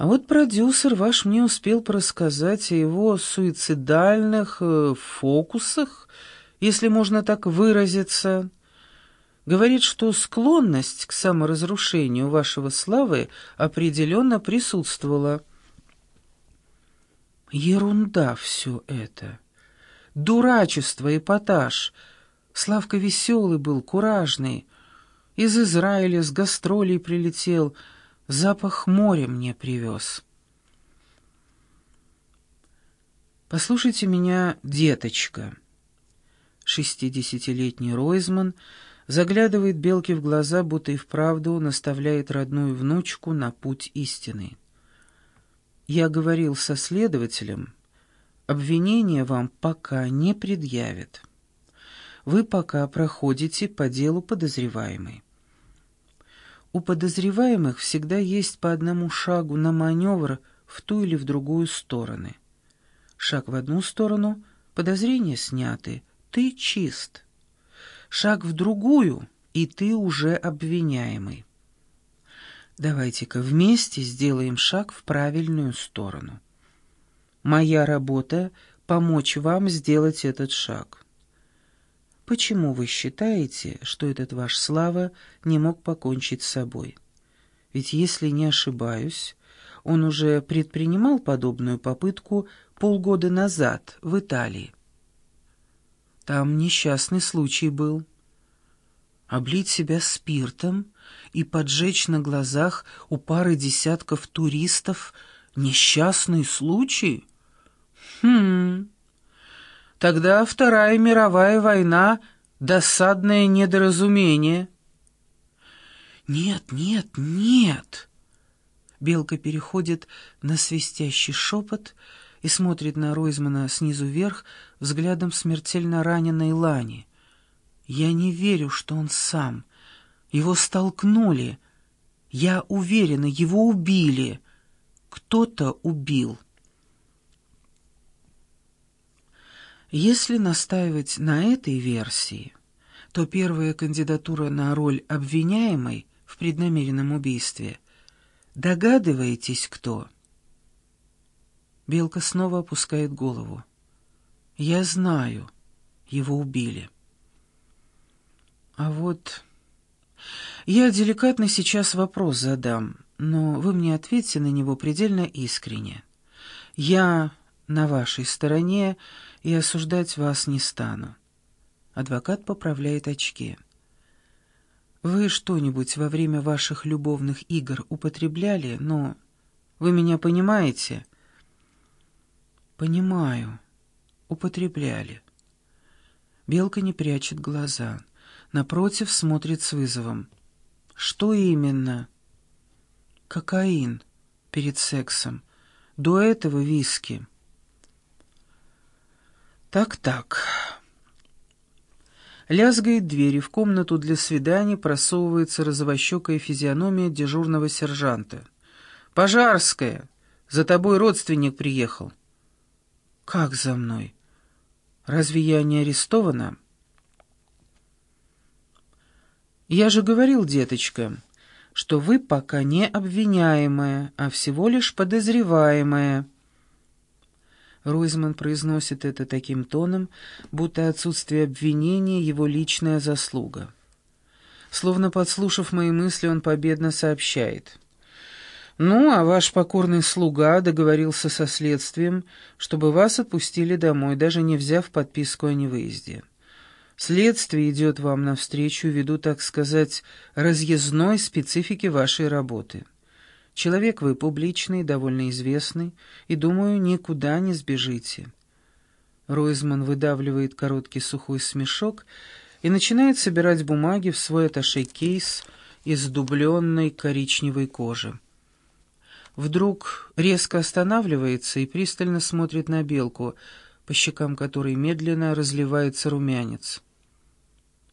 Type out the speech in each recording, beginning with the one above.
А вот продюсер ваш мне успел порассказать о его суицидальных э, фокусах, если можно так выразиться. Говорит, что склонность к саморазрушению вашего славы определенно присутствовала. Ерунда все это. Дурачество, эпатаж. Славка веселый был, куражный. Из Израиля с гастролей прилетел — Запах моря мне привез. «Послушайте меня, деточка». Шестидесятилетний Ройзман заглядывает Белке в глаза, будто и вправду наставляет родную внучку на путь истины. «Я говорил со следователем, обвинение вам пока не предъявят. Вы пока проходите по делу подозреваемой. У подозреваемых всегда есть по одному шагу на маневр в ту или в другую стороны. Шаг в одну сторону — подозрения сняты, ты чист. Шаг в другую — и ты уже обвиняемый. Давайте-ка вместе сделаем шаг в правильную сторону. Моя работа — помочь вам сделать этот шаг. Почему вы считаете, что этот ваш Слава не мог покончить с собой? Ведь, если не ошибаюсь, он уже предпринимал подобную попытку полгода назад в Италии. Там несчастный случай был. Облить себя спиртом и поджечь на глазах у пары десятков туристов — несчастный случай? Хм... Тогда Вторая мировая война — досадное недоразумение. «Нет, нет, нет!» Белка переходит на свистящий шепот и смотрит на Ройзмана снизу вверх взглядом смертельно раненой Лани. «Я не верю, что он сам. Его столкнули. Я уверена, его убили. Кто-то убил». Если настаивать на этой версии, то первая кандидатура на роль обвиняемой в преднамеренном убийстве догадываетесь, кто? Белка снова опускает голову. Я знаю, его убили. А вот я деликатно сейчас вопрос задам, но вы мне ответьте на него предельно искренне. Я на вашей стороне и осуждать вас не стану. Адвокат поправляет очки. Вы что-нибудь во время ваших любовных игр употребляли? Ну, вы меня понимаете? Понимаю. Употребляли. Белка не прячет глаза. Напротив, смотрит с вызовом. Что именно? Кокаин перед сексом. До этого виски. Так-так. Лязгает дверь, в комнату для свиданий просовывается розовощекая физиономия дежурного сержанта. «Пожарская! За тобой родственник приехал». «Как за мной? Разве я не арестована?» «Я же говорил, деточка, что вы пока не обвиняемая, а всего лишь подозреваемая». Ройзман произносит это таким тоном, будто отсутствие обвинения — его личная заслуга. Словно подслушав мои мысли, он победно сообщает. «Ну, а ваш покорный слуга договорился со следствием, чтобы вас отпустили домой, даже не взяв подписку о невыезде. Следствие идет вам навстречу ввиду, так сказать, разъездной специфики вашей работы». Человек вы публичный, довольно известный, и, думаю, никуда не сбежите». Ройзман выдавливает короткий сухой смешок и начинает собирать бумаги в свой аташей-кейс из дубленной коричневой кожи. Вдруг резко останавливается и пристально смотрит на белку, по щекам которой медленно разливается румянец.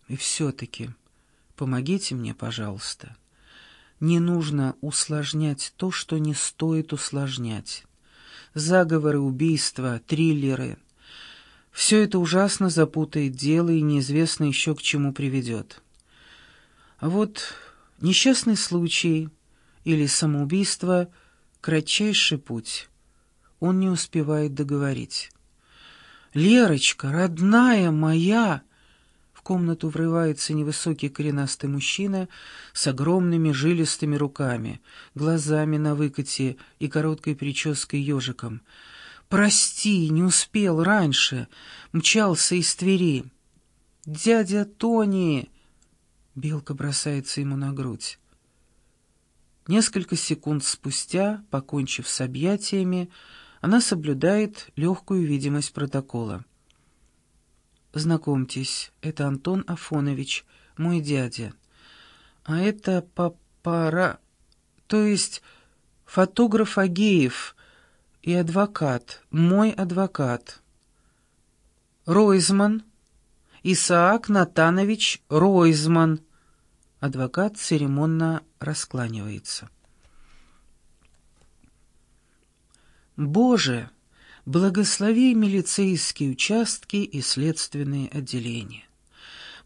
«И все-таки помогите мне, пожалуйста». Не нужно усложнять то, что не стоит усложнять. Заговоры, убийства, триллеры. Все это ужасно запутает дело и неизвестно еще к чему приведет. А вот несчастный случай или самоубийство Кратчайший путь. Он не успевает договорить. «Лерочка, родная моя!» Комнату врывается невысокий коренастый мужчина с огромными жилистыми руками, глазами на выкате и короткой прической ежиком. «Прости, не успел раньше, мчался из Твери». «Дядя Тони!» Белка бросается ему на грудь. Несколько секунд спустя, покончив с объятиями, она соблюдает легкую видимость протокола. «Знакомьтесь, это Антон Афонович, мой дядя. А это папара... то есть фотограф Агеев и адвокат, мой адвокат. Ройзман, Исаак Натанович Ройзман». Адвокат церемонно раскланивается. Боже, благослови милицейские участки и следственные отделения.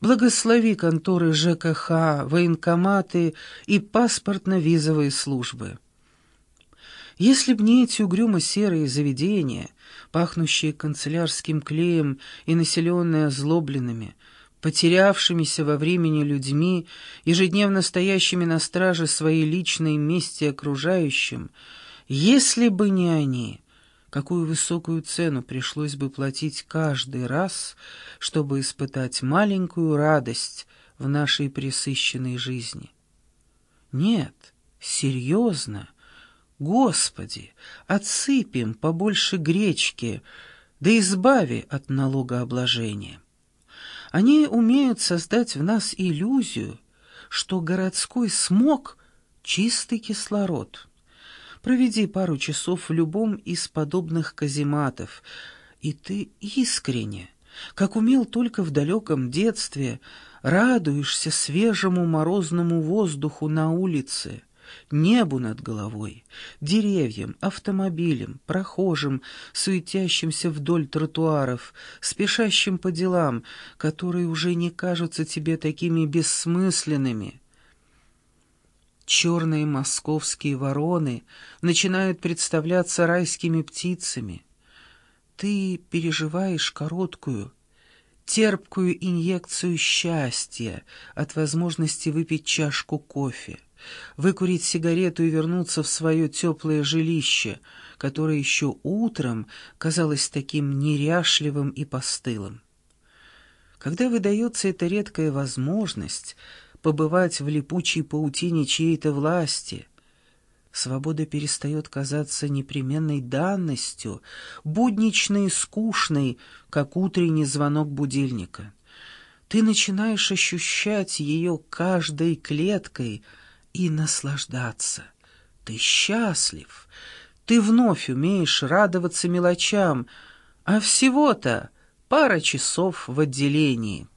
Благослови конторы ЖКХ, военкоматы и паспортно-визовые службы. Если б не эти угрюмо-серые заведения, пахнущие канцелярским клеем и населенные озлобленными, потерявшимися во времени людьми, ежедневно стоящими на страже своей личной мести окружающим, если бы не они, какую высокую цену пришлось бы платить каждый раз, чтобы испытать маленькую радость в нашей пресыщенной жизни? Нет, серьезно. Господи, отсыпем побольше гречки, да избави от налогообложения. Они умеют создать в нас иллюзию, что городской смог — чистый кислород — Проведи пару часов в любом из подобных казематов, и ты искренне, как умел только в далеком детстве, радуешься свежему морозному воздуху на улице, небу над головой, деревьям, автомобилям, прохожим, суетящимся вдоль тротуаров, спешащим по делам, которые уже не кажутся тебе такими бессмысленными, Черные московские вороны начинают представляться райскими птицами. Ты переживаешь короткую, терпкую инъекцию счастья от возможности выпить чашку кофе, выкурить сигарету и вернуться в свое теплое жилище, которое еще утром казалось таким неряшливым и постылым. Когда выдается эта редкая возможность — побывать в липучей паутине чьей-то власти. Свобода перестает казаться непременной данностью, будничной и скучной, как утренний звонок будильника. Ты начинаешь ощущать ее каждой клеткой и наслаждаться. Ты счастлив, ты вновь умеешь радоваться мелочам, а всего-то пара часов в отделении.